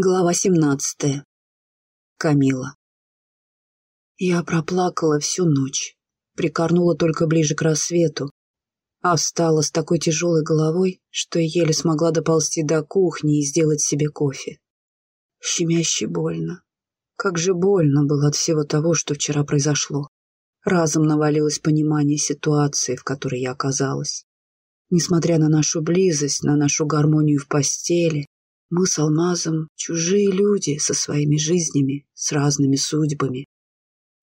Глава семнадцатая. Камила. Я проплакала всю ночь, прикорнула только ближе к рассвету, а встала с такой тяжелой головой, что еле смогла доползти до кухни и сделать себе кофе. Щемяще больно. Как же больно было от всего того, что вчера произошло. Разом навалилось понимание ситуации, в которой я оказалась. Несмотря на нашу близость, на нашу гармонию в постели, мы с Алмазом чужие люди со своими жизнями, с разными судьбами.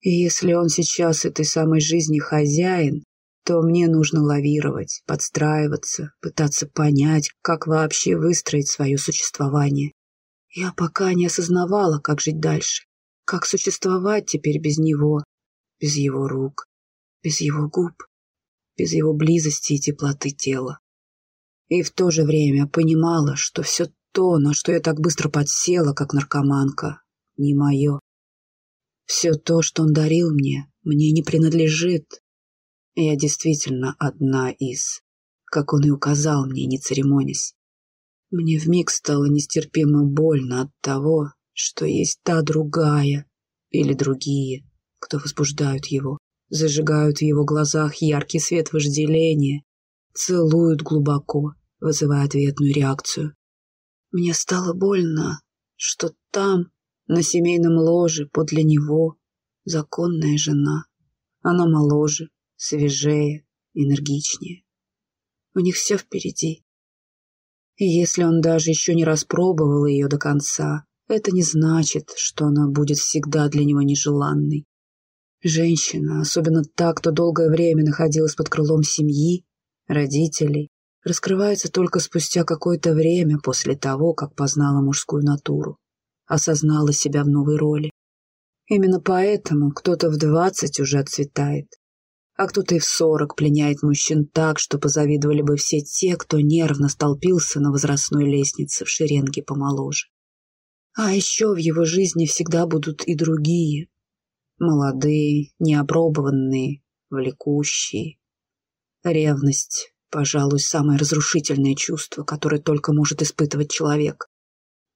И если он сейчас этой самой жизни хозяин, то мне нужно лавировать, подстраиваться, пытаться понять, как вообще выстроить свое существование. Я пока не осознавала, как жить дальше, как существовать теперь без него, без его рук, без его губ, без его близости и теплоты тела. И в то же время понимала, что все то, на что я так быстро подсела, как наркоманка, не мое. Все то, что он дарил мне, мне не принадлежит. Я действительно одна из, как он и указал мне, не церемонясь. Мне вмиг стало нестерпимо больно от того, что есть та другая или другие, кто возбуждают его, зажигают в его глазах яркий свет вожделения, целуют глубоко, вызывая ответную реакцию. Мне стало больно, что там, на семейном ложе, подле него, законная жена. Она моложе, свежее, энергичнее. У них все впереди. И если он даже еще не распробовал ее до конца, это не значит, что она будет всегда для него нежеланной. Женщина, особенно та, кто долгое время находилась под крылом семьи, родителей, раскрывается только спустя какое-то время после того, как познала мужскую натуру, осознала себя в новой роли. Именно поэтому кто-то в двадцать уже отцветает, а кто-то и в сорок пленяет мужчин так, что позавидовали бы все те, кто нервно столпился на возрастной лестнице в шеренге помоложе. А еще в его жизни всегда будут и другие, молодые, неопробованные, влекущие. Ревность, Пожалуй, самое разрушительное чувство, которое только может испытывать человек.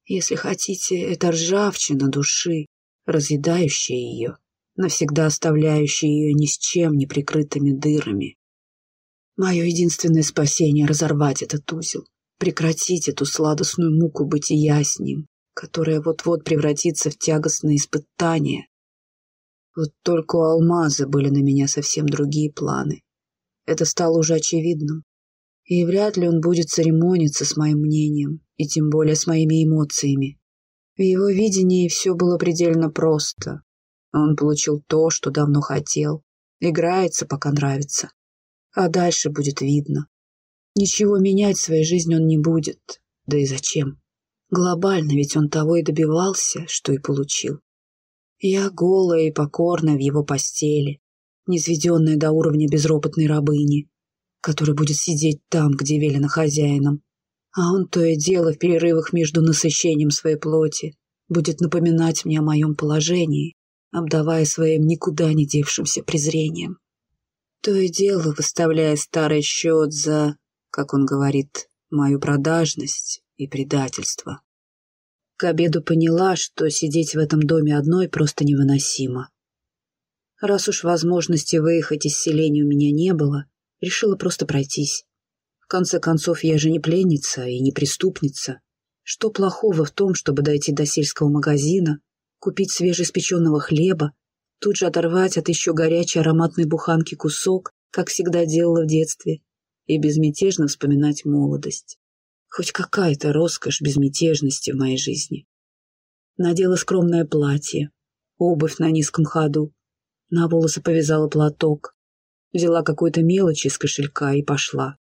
Если хотите, это ржавчина души, разъедающая ее, навсегда оставляющая ее ни с чем не прикрытыми дырами. Мое единственное спасение — разорвать этот узел, прекратить эту сладостную муку бытия с ним, которая вот-вот превратится в тягостное испытание. Вот только у алмаза были на меня совсем другие планы. Это стало уже очевидным. И вряд ли он будет церемониться с моим мнением, и тем более с моими эмоциями. В его видении все было предельно просто. Он получил то, что давно хотел. Играется, пока нравится. А дальше будет видно. Ничего менять в своей жизни он не будет. Да и зачем? Глобально ведь он того и добивался, что и получил. Я голая и покорная в его постели, низведенная до уровня безропотной рабыни, которая будет сидеть там, где велено хозяином. А он то и дело в перерывах между насыщением своей плоти будет напоминать мне о моем положении, обдавая своим никуда не девшимся презрением. То и дело выставляя старый счет за, как он говорит, мою продажность и предательство. К обеду поняла, что сидеть в этом доме одной просто невыносимо. Раз уж возможности выехать из селения у меня не было, решила просто пройтись. В конце концов, я же не пленница и не преступница. Что плохого в том, чтобы дойти до сельского магазина, купить свежеиспеченного хлеба, тут же оторвать от еще горячей ароматной буханки кусок, как всегда делала в детстве, и безмятежно вспоминать молодость. Хоть какая-то роскошь безмятежности в моей жизни. Надела скромное платье, обувь на низком ходу, на волосы повязала платок, взяла какую-то мелочь из кошелька и пошла.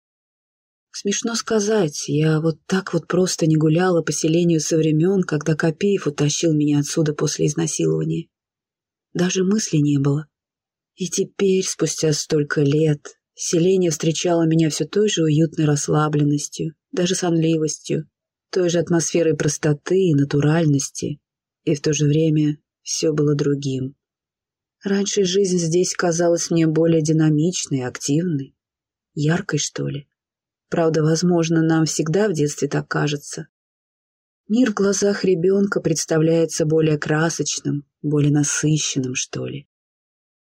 Смешно сказать, я вот так вот просто не гуляла по селению со времен, когда Копеев утащил меня отсюда после изнасилования. Даже мысли не было. И теперь, спустя столько лет, селение встречало меня все той же уютной расслабленностью, даже сонливостью, той же атмосферой простоты и натуральности, и в то же время все было другим. Раньше жизнь здесь казалась мне более динамичной, активной, яркой, что ли. Правда, возможно, нам всегда в детстве так кажется. Мир в глазах ребенка представляется более красочным, более насыщенным, что ли.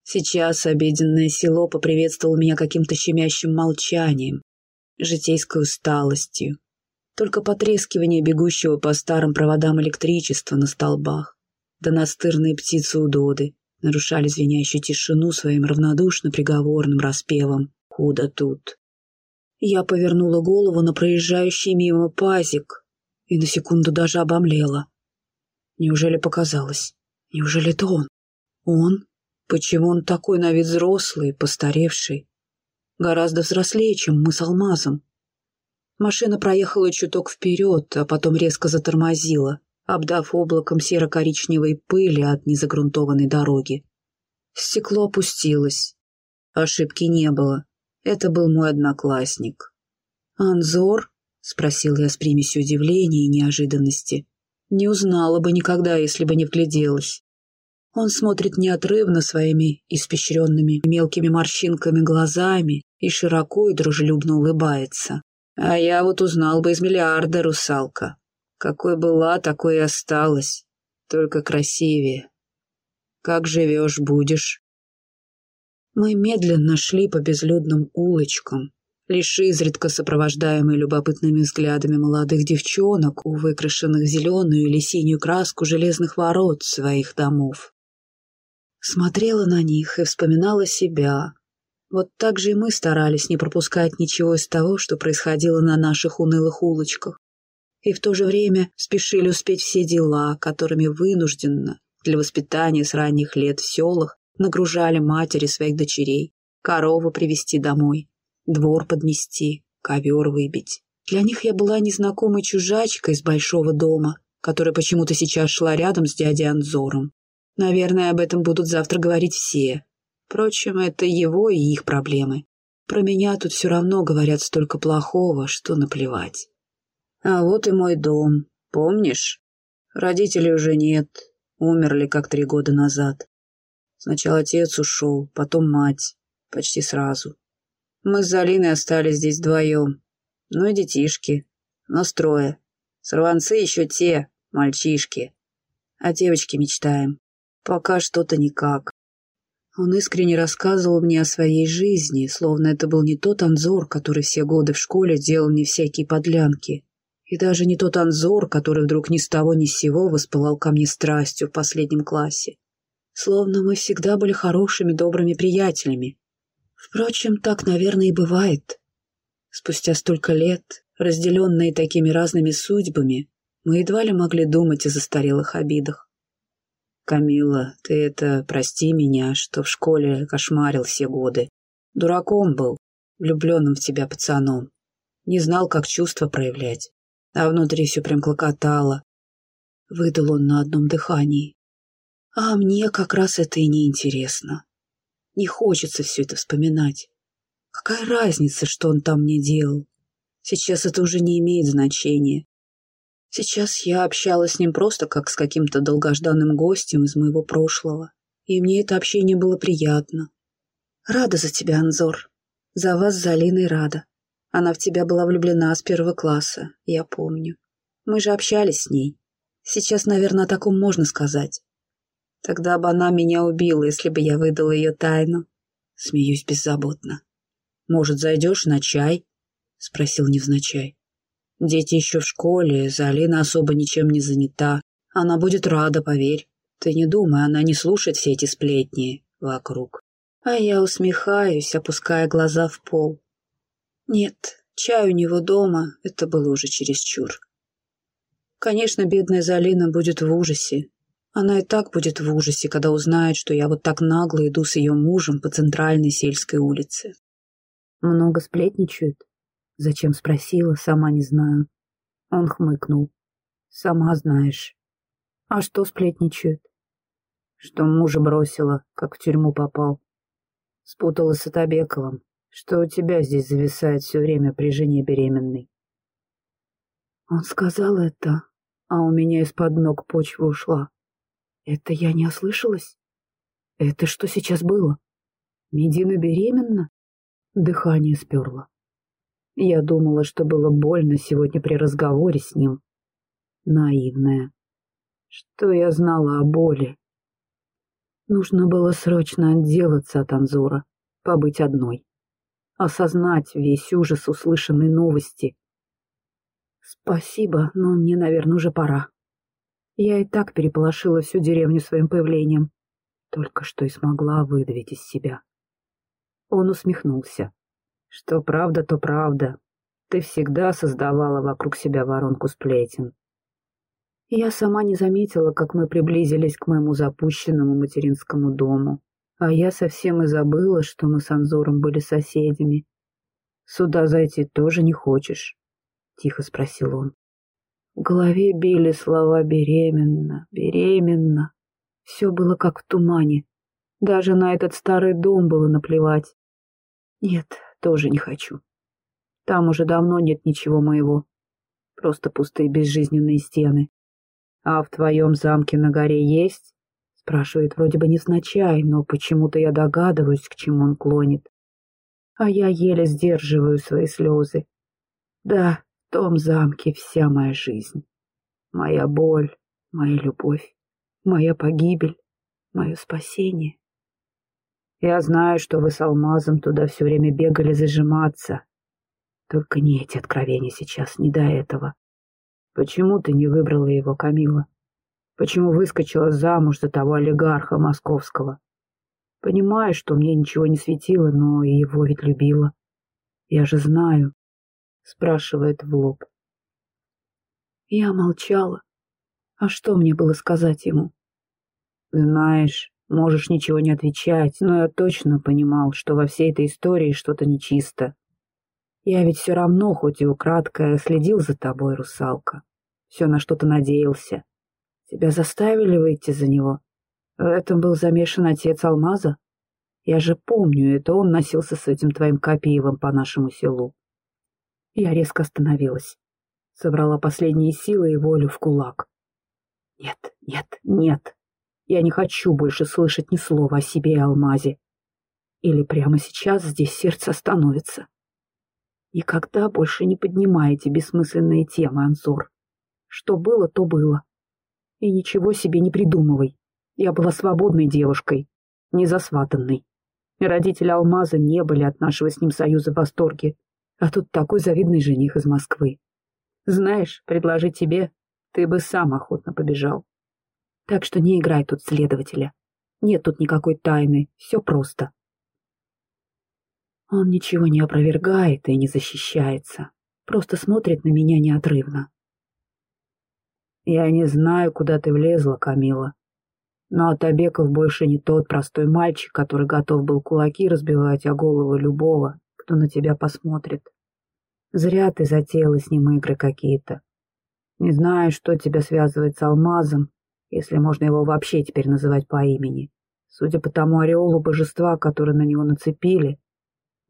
Сейчас обеденное село поприветствовало меня каким-то щемящим молчанием, житейской усталостью, только потрескивание бегущего по старым проводам электричества на столбах, да настырные птицы удоды нарушали звенящую тишину своим равнодушно приговорным распевом «Худо тут». Я повернула голову на проезжающий мимо пазик и на секунду даже обомлела. Неужели показалось? Неужели это он? Он? Почему он такой на вид взрослый, постаревший? Гораздо взрослее, чем мы с Алмазом. Машина проехала чуток вперед, а потом резко затормозила, обдав облаком серо-коричневой пыли от незагрунтованной дороги. Стекло опустилось. Ошибки не было. Это был мой одноклассник. «Анзор?» — спросил я с примесью удивления и неожиданности. Не узнала бы никогда, если бы не вгляделась. Он смотрит неотрывно своими испещренными мелкими морщинками глазами и широко и дружелюбно улыбается. А я вот узнал бы из миллиарда, русалка. Какой была, такой и осталась. Только красивее. Как живешь, будешь. Мы медленно шли по безлюдным улочкам, лишь изредка сопровождаемые любопытными взглядами молодых девчонок у выкрашенных зеленую или синюю краску железных ворот своих домов. Смотрела на них и вспоминала себя, вот так же и мы старались не пропускать ничего из того, что происходило на наших унылых улочках. И в то же время спешили успеть все дела, которыми вынужденно для воспитания с ранних лет в селах нагружали матери своих дочерей, корову привезти домой, двор подмести, ковер выбить. Для них я была незнакомой чужачкой из большого дома, которая почему-то сейчас шла рядом с дядей Анзором. Наверное, об этом будут завтра говорить все, Впрочем, это его и их проблемы. Про меня тут все равно говорят столько плохого, что наплевать. А вот и мой дом. Помнишь? Родителей уже нет. Умерли как три года назад. Сначала отец ушел, потом мать. Почти сразу. Мы с Залиной остались здесь вдвоем. Ну и детишки. Нас трое. Сорванцы еще те, мальчишки. О девочке мечтаем. Пока что-то никак. Он искренне рассказывал мне о своей жизни, словно это был не тот Анзор, который все годы в школе делал мне всякие подлянки, и даже не тот Анзор, который вдруг ни с того ни с сего воспылал ко мне страстью в последнем классе. Словно мы всегда были хорошими, добрыми приятелями. Впрочем, так, наверное, и бывает. Спустя столько лет, разделенные такими разными судьбами, мы едва ли могли думать о застарелых обидах. «Камила, ты это прости меня, что в школе кошмарил все годы. Дураком был, влюбленным в тебя пацаном. Не знал, как чувства проявлять. А внутри все прям клокотало. Выдал он на одном дыхании. А мне как раз это и не интересно. Не хочется все это вспоминать. Какая разница, что он там мне делал? Сейчас это уже не имеет значения. Сейчас я общалась с ним просто как с каким-то долгожданным гостем из моего прошлого, и мне это общение было приятно. Рада за тебя, Анзор. За вас с Алиной рада. Она в тебя была влюблена с первого класса, я помню. Мы же общались с ней. Сейчас, наверное, о таком можно сказать. Тогда бы она меня убила, если бы я выдала ее тайну. Смеюсь беззаботно. «Может, зайдешь на чай?» — спросил невзначай. Дети еще в школе, Залина особо ничем не занята. Она будет рада, поверь. Ты не думай, она не слушает все эти сплетни вокруг. А я усмехаюсь, опуская глаза в пол. Нет, чай у него дома, это было уже чересчур. Конечно, бедная Залина будет в ужасе. Она и так будет в ужасе, когда узнает, что я вот так нагло иду с ее мужем по центральной сельской улице. Много сплетничают? Зачем спросила, сама не знаю. Он хмыкнул. Сама знаешь. А что сплетничают? Что мужа бросила, как в тюрьму попал. Спуталась с Атабековым, что у тебя здесь зависает все время при жене беременной. Он сказал это, а у меня из-под ног почва ушла. Это я не ослышалась? Это что сейчас было? Медина беременна? Дыхание сперло. Я думала, что было больно сегодня при разговоре с ним. Наивная. Что я знала о боли? Нужно было срочно отделаться от Анзора, побыть одной. Осознать весь ужас услышанной новости. Спасибо, но мне, наверное, уже пора. Я и так переполошила всю деревню своим появлением. Только что и смогла выдавить из себя. Он усмехнулся. Что правда, то правда. Ты всегда создавала вокруг себя воронку сплетен. Я сама не заметила, как мы приблизились к моему запущенному материнскому дому. А я совсем и забыла, что мы с Анзором были соседями. «Сюда зайти тоже не хочешь?» — тихо спросил он. В голове били слова «беременна», «беременна». Все было как в тумане. Даже на этот старый дом было наплевать. Нет, тоже не хочу. Там уже давно нет ничего моего. Просто пустые безжизненные стены. А в твоем замке на горе есть? Спрашивает вроде бы невзначай, но почему-то я догадываюсь, к чему он клонит. А я еле сдерживаю свои слезы. Да, в том замке вся моя жизнь. Моя боль, моя любовь, моя погибель, мое спасение. Я знаю, что вы с Алмазом туда все время бегали зажиматься. Только не эти откровения сейчас, не до этого. Почему ты не выбрала его, Камила? Почему выскочила замуж за того олигарха московского? Понимаю, что мне ничего не светило, но его ведь любила. Я же знаю, спрашивает в лоб. Я молчала. А что мне было сказать ему? Знаешь, Можешь ничего не отвечать, но я точно понимал, что во всей этой истории что-то нечисто. Я ведь все равно, хоть и украдкой, следил за тобой, русалка. Все на что-то надеялся. Тебя заставили выйти за него? В этом был замешан отец Алмаза? Я же помню, это он носился с этим твоим Копиевым по нашему селу. Я резко остановилась. Собрала последние силы и волю в кулак. Нет, нет, нет. Я не хочу больше слышать ни слова о себе и Алмазе. Или прямо сейчас здесь сердце остановится. Никогда больше не поднимайте бессмысленные темы, Ансор. Что было, то было. И ничего себе не придумывай. Я была свободной девушкой, не засватанной. Родители Алмаза не были от нашего с ним союза в восторге. А тут такой завидный жених из Москвы. Знаешь, предложить тебе, ты бы сам охотно побежал. Так что не играй тут следователя. Нет тут никакой тайны, все просто. Он ничего не опровергает и не защищается, просто смотрит на меня неотрывно. Я не знаю, куда ты влезла, Камила, но Атабеков больше не тот простой мальчик, который готов был кулаки разбивать о голову любого, кто на тебя посмотрит. Зря ты затеяла с ним игры какие-то. Не знаю, что тебя связывает с алмазом, если можно его вообще теперь называть по имени. Судя по тому ореолу божества, который на него нацепили.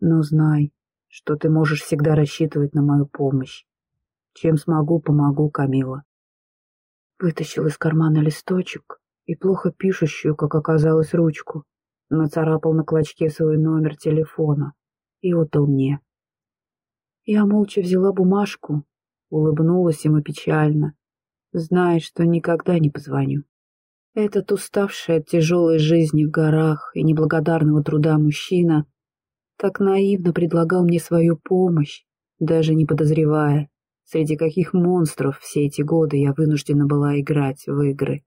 Но знай, что ты можешь всегда рассчитывать на мою помощь. Чем смогу, помогу, Камила. Вытащил из кармана листочек и плохо пишущую, как оказалось, ручку. Нацарапал на клочке свой номер телефона и отдал мне. Я молча взяла бумажку, улыбнулась ему печально знает, что никогда не позвоню. Этот уставший от тяжелой жизни в горах и неблагодарного труда мужчина так наивно предлагал мне свою помощь, даже не подозревая, среди каких монстров все эти годы я вынуждена была играть в игры.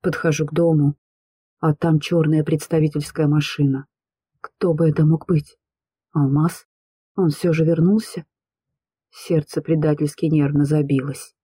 Подхожу к дому, а там черная представительская машина. Кто бы это мог быть? Алмаз? Он все же вернулся? Сердце предательски нервно забилось.